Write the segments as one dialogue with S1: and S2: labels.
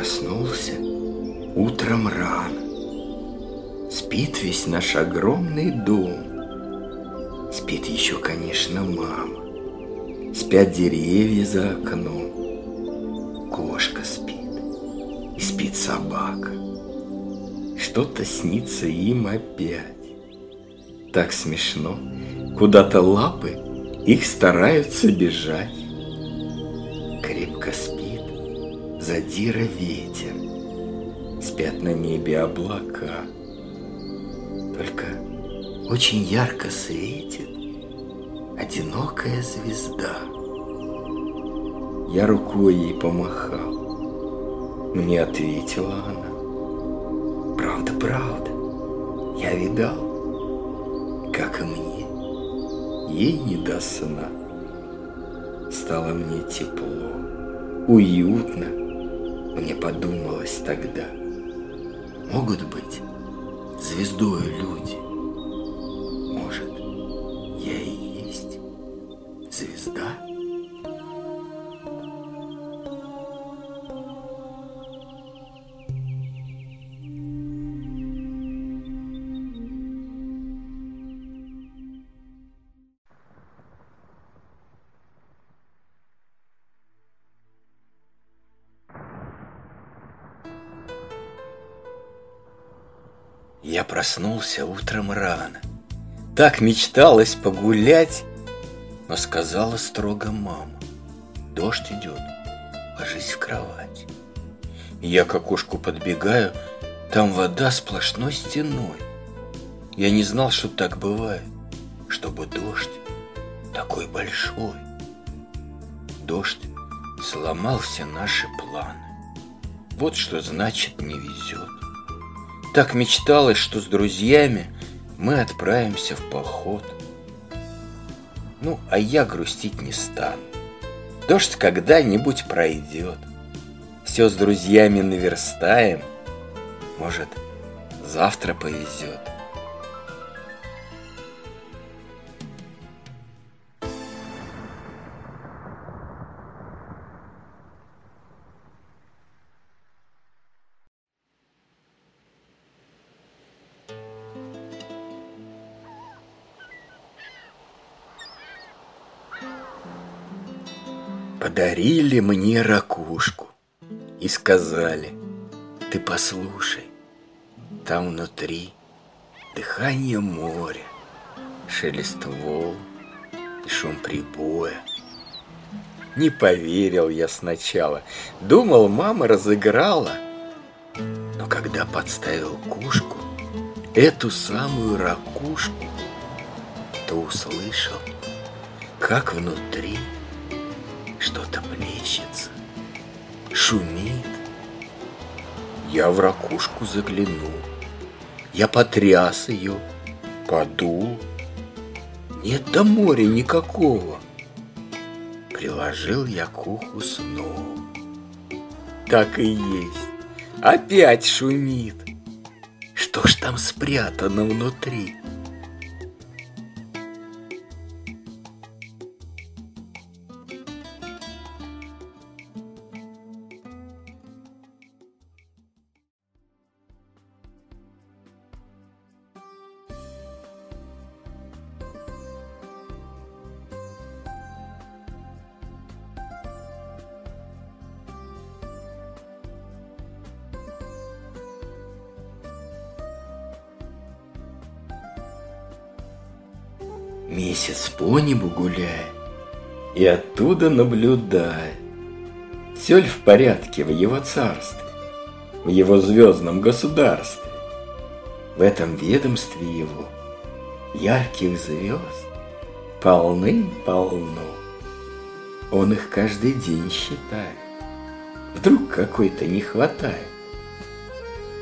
S1: проснулся утром рано. Спит весь наш огромный дом. Спит еще, конечно, мама. Спят деревья за окном. Кошка спит. И спит собака. Что-то снится им опять. Так смешно. Куда-то лапы их стараются бежать. Крепко спит задира ветер. Спят на небе облака. Только очень ярко светит одинокая звезда. Я рукой ей помахал. Мне ответила она. Правда, правда, я видал, как и мне. Ей не до сна. Стало мне тепло, уютно. Мне подумалось тогда. Могут быть звездою люди. Я проснулся утром рано. Так мечталось погулять, но сказала строго мама. Дождь идет, ложись в кровать. Я к окошку подбегаю, там вода сплошной стеной. Я не знал, что так бывает, чтобы дождь такой большой. Дождь сломал все наши планы. Вот что значит не везет. Так мечталось, что с друзьями мы отправимся в поход. Ну, а я грустить не стану. Дождь когда-нибудь пройдет. Все с друзьями наверстаем. Может, завтра повезет. Подарили мне ракушку и сказали, ты послушай, там внутри дыхание моря, шелест волн и шум прибоя. Не поверил я сначала, думал, мама разыграла. Но когда подставил кушку, эту самую ракушку, то услышал, как внутри что-то плещется, шумит. Я в ракушку заглянул, я потряс ее, подул. Нет до моря никакого. Приложил я к уху снова. Так и есть, опять шумит. Что ж там спрятано внутри? Месяц по небу гуляет и оттуда наблюдает. Все ли в порядке в его царстве, в его звездном государстве? В этом ведомстве его ярких звезд полным-полно. Он их каждый день считает. Вдруг какой-то не хватает.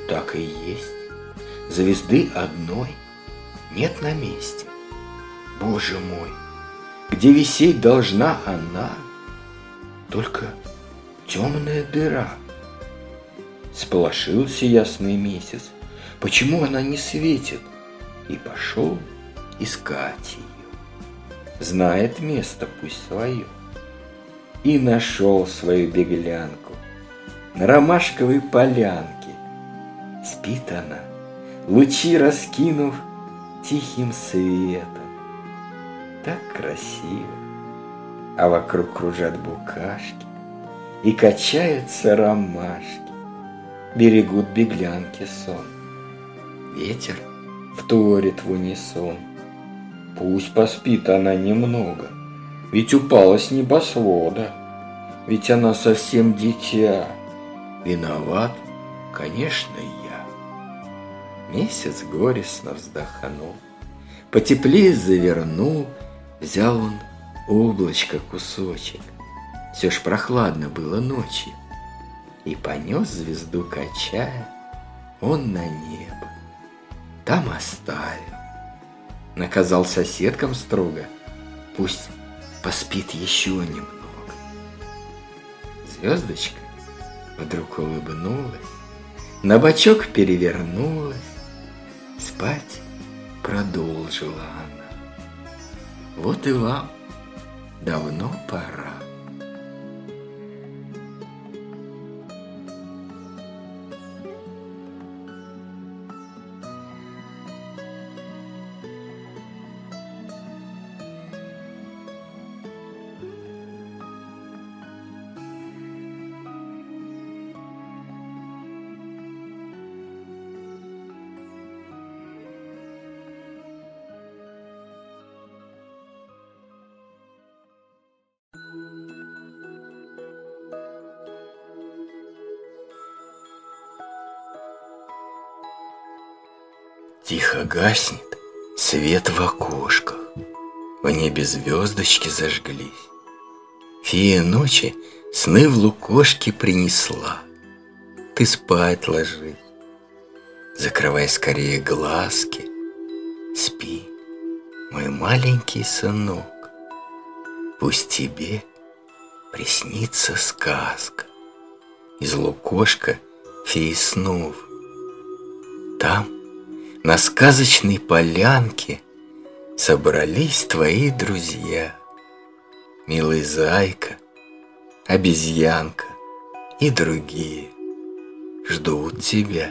S1: Так и есть. Звезды одной нет на месте. Боже мой, где висеть должна она? Только темная дыра. Сполошился ясный месяц. Почему она не светит? И пошел искать ее. Знает место пусть свое. И нашел свою беглянку. на ромашковой полянке. Спит она, лучи раскинув тихим светом. Так красиво, а вокруг кружат букашки и качаются ромашки. Берегут беглянки сон. Ветер вторит в унисон. Пусть поспит она немного, ведь упала с небосвода. Ведь она совсем дитя. Виноват, конечно, я. Месяц горестно вздохнул, Потеплее завернул, Взял он облачко кусочек. Все ж прохладно было ночью. И понес звезду качая Он на небо. Там оставил. Наказал соседкам строго. Пусть поспит еще немного. Звездочка вдруг улыбнулась, На бочок перевернулась, Спать продолжила она. Вот и вам давно пора. Тихо гаснет свет в окошках, В небе звездочки зажглись. Фея ночи сны в лукошке принесла. Ты спать ложись, закрывай скорее глазки. Спи, мой маленький сынок, Пусть тебе приснится сказка Из лукошка феи снов. Там на сказочной полянке Собрались твои друзья. Милый зайка, обезьянка и другие Ждут тебя.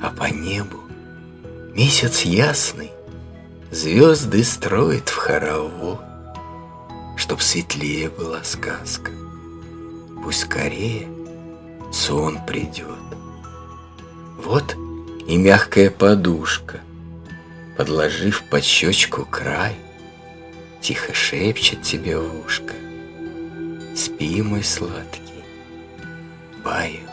S1: А по небу месяц ясный Звезды строит в хоровод, Чтоб светлее была сказка. Пусть скорее сон придет. Вот — и мягкая подушка, Подложив под щечку край, Тихо шепчет тебе в ушко. Спи, мой сладкий, баю.